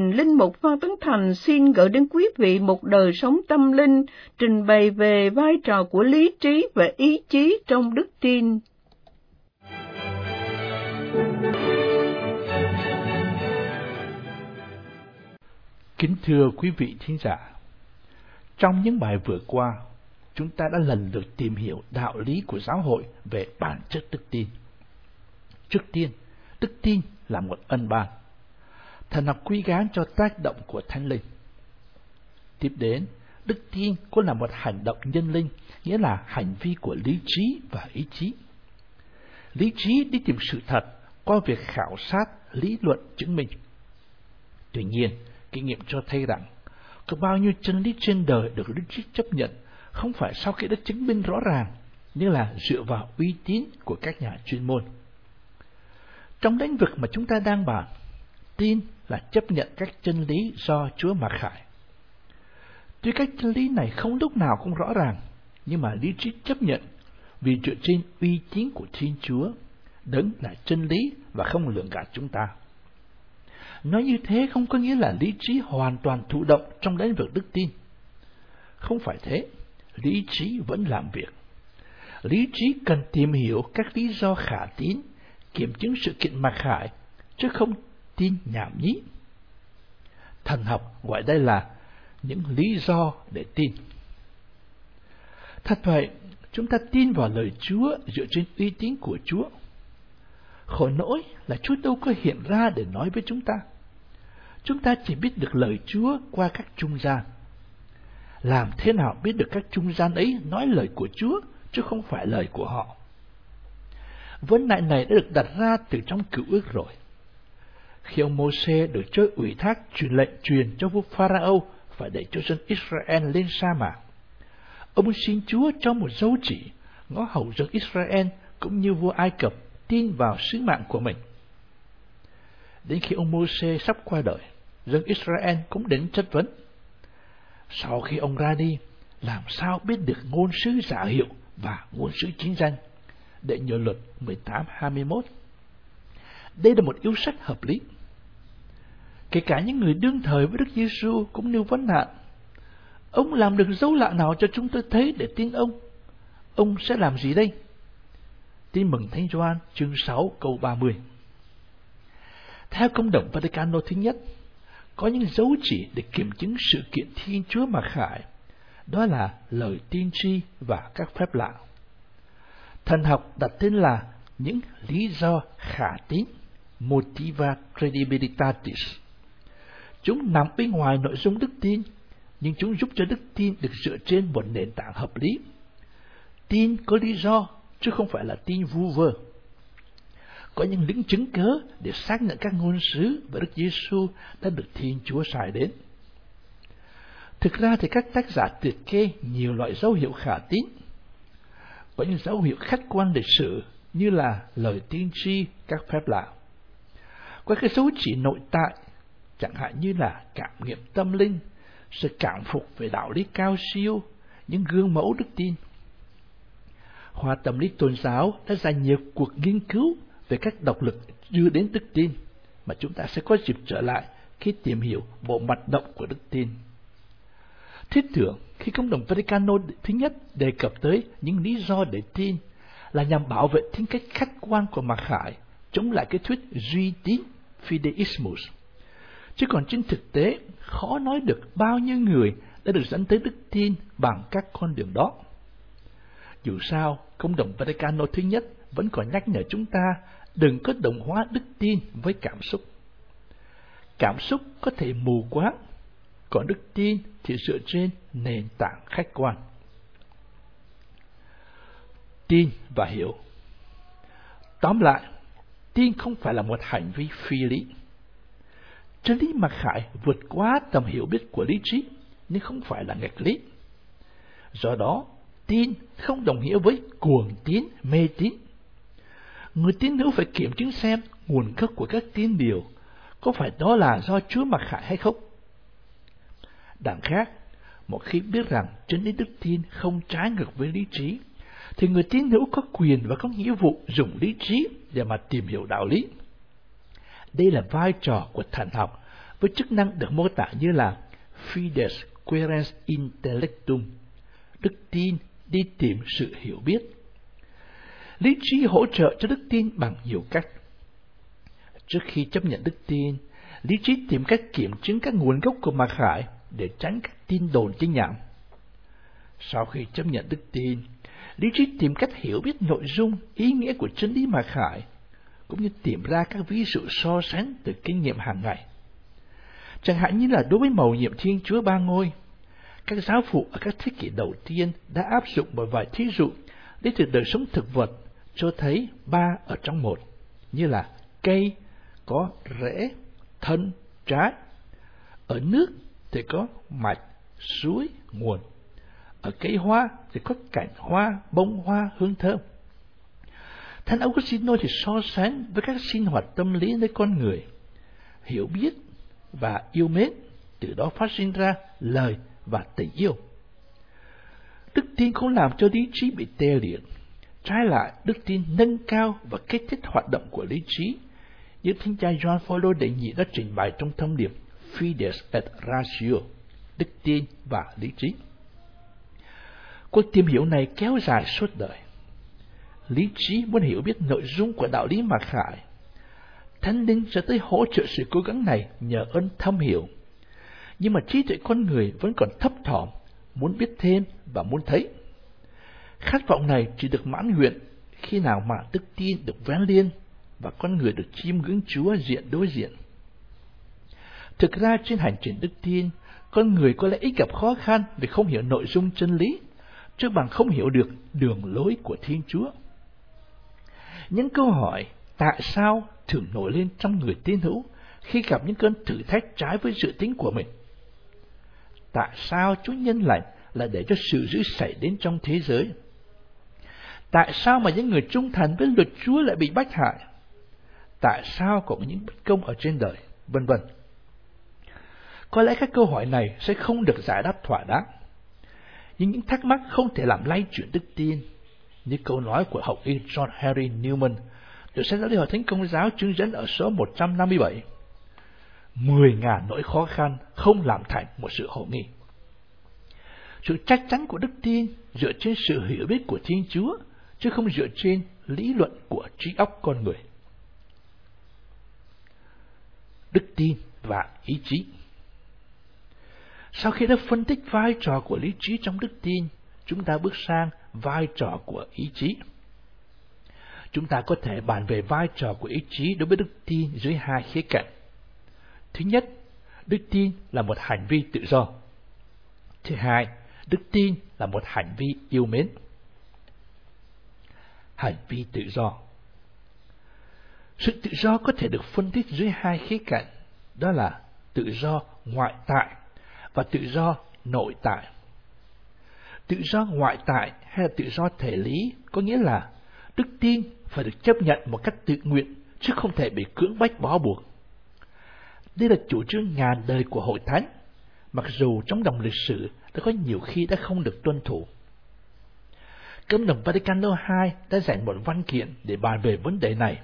Linh Mục Phan Tấn Thành xin gửi đến quý vị một đời sống tâm linh, trình bày về vai trò của lý trí và ý chí trong đức tin. Kính thưa quý vị thính giả, trong những bài vừa qua, chúng ta đã lần lượt tìm hiểu đạo lý của giáo hội về bản chất đức tin. Trước tiên, đức tin là một ân ban thần học quý gán cho tác động của thánh linh. Tiếp đến, đức tin cũng là một hành động nhân linh, nghĩa là hành vi của lý trí và ý chí. Lý trí đi tìm sự thật qua việc khảo sát, lý luận chứng minh. Tuy nhiên, kinh nghiệm cho thấy rằng, có bao nhiêu chân lý trên đời được lý trí chấp nhận không phải sau khi đã chứng minh rõ ràng, nhưng là dựa vào uy tín của các nhà chuyên môn. Trong lĩnh vực mà chúng ta đang bàn, tin là chấp nhận các chân lý do Chúa mặc khải. Tuy các chân lý này không lúc nào cũng rõ ràng, nhưng mà lý trí chấp nhận vì dựa trên uy tín của Thiên Chúa, đấng là chân lý và không lường gạt chúng ta. Nói như thế không có nghĩa là lý trí hoàn toàn thụ động trong lĩnh vực đức tin. Không phải thế, lý trí vẫn làm việc. Lý trí cần tìm hiểu các lý do khả tín, kiểm chứng sự kiện mặc khải, chứ không tin nhảm nhí. Thần học gọi đây là những lý do để tin. Thật vậy, chúng ta tin vào lời Chúa dựa trên uy tín của Chúa. Khổ nỗi là Chúa đâu có hiện ra để nói với chúng ta. Chúng ta chỉ biết được lời Chúa qua các trung gian. Làm thế nào biết được các trung gian ấy nói lời của Chúa, chứ không phải lời của họ. Vấn nạn này đã được đặt ra từ trong cựu ước rồi khi ông Môse được chơi ủy thác truyền lệnh truyền cho vua Pharaoh phải để cho dân Israel lên sa mạc. Ông xin Chúa cho một dấu chỉ, ngõ hầu dân Israel cũng như vua Ai Cập tin vào sứ mạng của mình. Đến khi ông Môse sắp qua đời, dân Israel cũng đến chất vấn. Sau khi ông ra đi, làm sao biết được ngôn sứ giả hiệu và ngôn sứ chính danh? Để nhờ luật 18-21. Đây là một yêu sách hợp lý. Kể cả những người đương thời với Đức Giêsu cũng nêu vấn nạn. Ông làm được dấu lạ nào cho chúng tôi thấy để tin ông? Ông sẽ làm gì đây? Tin mừng Thánh Gioan chương 6 câu 30. Theo công đồng Vaticano thứ nhất, có những dấu chỉ để kiểm chứng sự kiện Thiên Chúa mà khải, đó là lời tiên tri và các phép lạ. Thần học đặt tên là những lý do khả tín, motiva credibilitatis. Chúng nằm bên ngoài nội dung đức tin, nhưng chúng giúp cho đức tin được dựa trên một nền tảng hợp lý. Tin có lý do, chứ không phải là tin vu vơ. Có những lĩnh chứng cớ để xác nhận các ngôn sứ và Đức Giêsu đã được Thiên Chúa xài đến. Thực ra thì các tác giả liệt kê nhiều loại dấu hiệu khả tín. Có những dấu hiệu khách quan lịch sử như là lời tiên tri, các phép lạ. Có cái dấu chỉ nội tại chẳng hạn như là cảm nghiệm tâm linh, sự cảm phục về đạo lý cao siêu, những gương mẫu đức tin. Khoa tâm lý tôn giáo đã dành nhiều cuộc nghiên cứu về các độc lực đưa đến đức tin, mà chúng ta sẽ có dịp trở lại khi tìm hiểu bộ mặt động của đức tin. Thiết tưởng khi công đồng Vaticano thứ nhất đề cập tới những lý do để tin là nhằm bảo vệ tính cách khách quan của mặc Khải, chống lại cái thuyết duy tín Fideismus Chứ còn trên thực tế, khó nói được bao nhiêu người đã được dẫn tới đức tin bằng các con đường đó. Dù sao, công đồng Vaticano thứ nhất vẫn còn nhắc nhở chúng ta đừng có đồng hóa đức tin với cảm xúc. Cảm xúc có thể mù quáng, còn đức tin thì dựa trên nền tảng khách quan. Tin và hiểu Tóm lại, tin không phải là một hành vi phi lý Chân lý mặc khải vượt quá tầm hiểu biết của lý trí, nhưng không phải là nghịch lý. Do đó, tin không đồng nghĩa với cuồng tín, mê tín. Người tín hữu phải kiểm chứng xem nguồn gốc của các tín điều có phải đó là do Chúa mặc khải hay không. Đằng khác, một khi biết rằng chân lý đức tin không trái ngược với lý trí, thì người tín hữu có quyền và có nghĩa vụ dùng lý trí để mà tìm hiểu đạo lý. Đây là vai trò của thần học với chức năng được mô tả như là fides querens intellectum, đức tin đi tìm sự hiểu biết. Lý trí hỗ trợ cho đức tin bằng nhiều cách. Trước khi chấp nhận đức tin, lý trí tìm cách kiểm chứng các nguồn gốc của mặc khải để tránh các tin đồn chính nhảm. Sau khi chấp nhận đức tin, lý trí tìm cách hiểu biết nội dung, ý nghĩa của chân lý mặc khải, cũng như tìm ra các ví dụ so sánh từ kinh nghiệm hàng ngày. Chẳng hạn như là đối với mầu nhiệm Thiên Chúa Ba Ngôi, các giáo phụ ở các thế kỷ đầu tiên đã áp dụng một vài thí dụ lấy từ đời sống thực vật cho thấy ba ở trong một, như là cây có rễ, thân, trái. Ở nước thì có mạch, suối, nguồn. Ở cây hoa thì có cảnh hoa, bông hoa, hương thơm. Thánh Augustino thì so sánh với các sinh hoạt tâm lý nơi con người, hiểu biết và yêu mến, từ đó phát sinh ra lời và tình yêu. Đức tin không làm cho lý trí bị tê liệt. Trái lại, đức tin nâng cao và kích thích hoạt động của lý trí, như Thánh cha John Paul đệ nhị đã trình bày trong thông điệp Fides et Ratio, đức tin và lý trí. Cuộc tìm hiểu này kéo dài suốt đời. Lý trí muốn hiểu biết nội dung của đạo lý mặc khải. Thánh linh sẽ tới hỗ trợ sự cố gắng này nhờ ơn thâm hiểu nhưng mà trí tuệ con người vẫn còn thấp thỏm, muốn biết thêm và muốn thấy. Khát vọng này chỉ được mãn nguyện khi nào mà đức tin được vén liên và con người được chiêm ngưỡng Chúa diện đối diện. Thực ra trên hành trình đức tin, con người có lẽ ít gặp khó khăn vì không hiểu nội dung chân lý, chứ bằng không hiểu được đường lối của Thiên Chúa. Những câu hỏi tại sao thường nổi lên trong người tín hữu khi gặp những cơn thử thách trái với dự tính của mình tại sao Chúa nhân lành là để cho sự dữ xảy đến trong thế giới? Tại sao mà những người trung thành với luật Chúa lại bị bách hại? Tại sao có những bất công ở trên đời? Vân vân. Có lẽ các câu hỏi này sẽ không được giải đáp thỏa đáng. Nhưng những thắc mắc không thể làm lay chuyển đức tin, như câu nói của học y John Henry Newman được sách giáo lý hội thánh công giáo chứng dẫn ở số 157 mười ngàn nỗi khó khăn không làm thành một sự hồ nghi. Sự chắc chắn của đức tin dựa trên sự hiểu biết của Thiên Chúa, chứ không dựa trên lý luận của trí óc con người. Đức tin và ý chí Sau khi đã phân tích vai trò của lý trí trong đức tin, chúng ta bước sang vai trò của ý chí. Chúng ta có thể bàn về vai trò của ý chí đối với đức tin dưới hai khía cạnh. Thứ nhất, đức tin là một hành vi tự do. Thứ hai, đức tin là một hành vi yêu mến. Hành vi tự do Sự tự do có thể được phân tích dưới hai khía cạnh, đó là tự do ngoại tại và tự do nội tại. Tự do ngoại tại hay là tự do thể lý có nghĩa là đức tin phải được chấp nhận một cách tự nguyện chứ không thể bị cưỡng bách bó buộc. Đây là chủ trương ngàn đời của hội thánh, mặc dù trong đồng lịch sử đã có nhiều khi đã không được tuân thủ. Cấm đồng Vatican II đã dành một văn kiện để bàn về vấn đề này,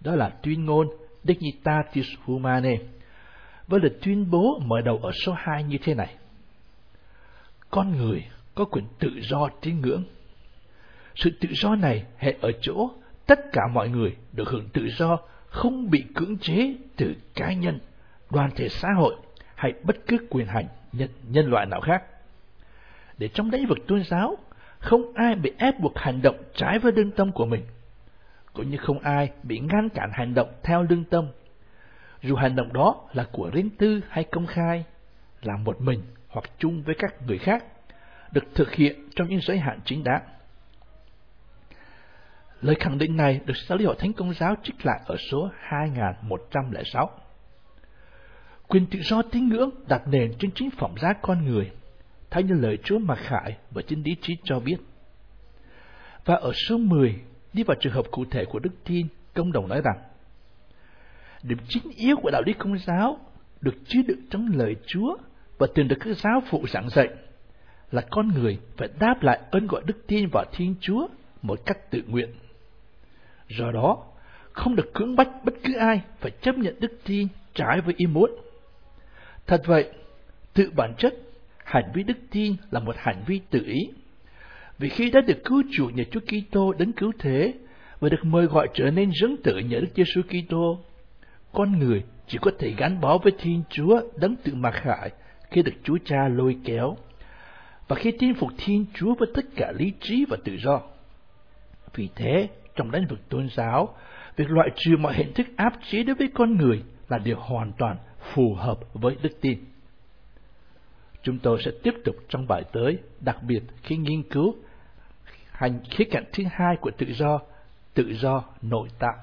đó là tuyên ngôn Dignitatis Humanae, với lịch tuyên bố mở đầu ở số 2 như thế này. Con người có quyền tự do tín ngưỡng. Sự tự do này hệ ở chỗ tất cả mọi người được hưởng tự do không bị cưỡng chế từ cá nhân đoàn thể xã hội hay bất cứ quyền hành nhân, nhân loại nào khác. Để trong lĩnh vực tôn giáo, không ai bị ép buộc hành động trái với lương tâm của mình, cũng như không ai bị ngăn cản hành động theo lương tâm. Dù hành động đó là của riêng tư hay công khai, là một mình hoặc chung với các người khác, được thực hiện trong những giới hạn chính đáng. Lời khẳng định này được giáo lý hội thánh công giáo trích lại ở số 2106. Quyền tự do tín ngưỡng đặt nền trên chính phẩm giá con người, theo như lời Chúa Mặc Khải và chính lý trí cho biết. Và ở số 10, đi vào trường hợp cụ thể của đức tin, công đồng nói rằng, điểm chính yếu của đạo lý công giáo được chứa đựng trong lời Chúa và từng được các giáo phụ giảng dạy là con người phải đáp lại ơn gọi đức tin vào Thiên Chúa một cách tự nguyện. Do đó, không được cưỡng bách bất cứ ai phải chấp nhận đức tin trái với ý muốn. Thật vậy, tự bản chất, hành vi đức tin là một hành vi tự ý. Vì khi đã được cứu chuộc nhờ Chúa Kitô đến cứu thế và được mời gọi trở nên dân tự nhờ Đức Giêsu Kitô, con người chỉ có thể gắn bó với Thiên Chúa đấng tự mặc khải khi được Chúa Cha lôi kéo và khi tin phục Thiên Chúa với tất cả lý trí và tự do. Vì thế, trong lĩnh vực tôn giáo, việc loại trừ mọi hình thức áp chế đối với con người là điều hoàn toàn phù hợp với đức tin. Chúng tôi sẽ tiếp tục trong bài tới, đặc biệt khi nghiên cứu hành khía cạnh thứ hai của tự do, tự do nội tại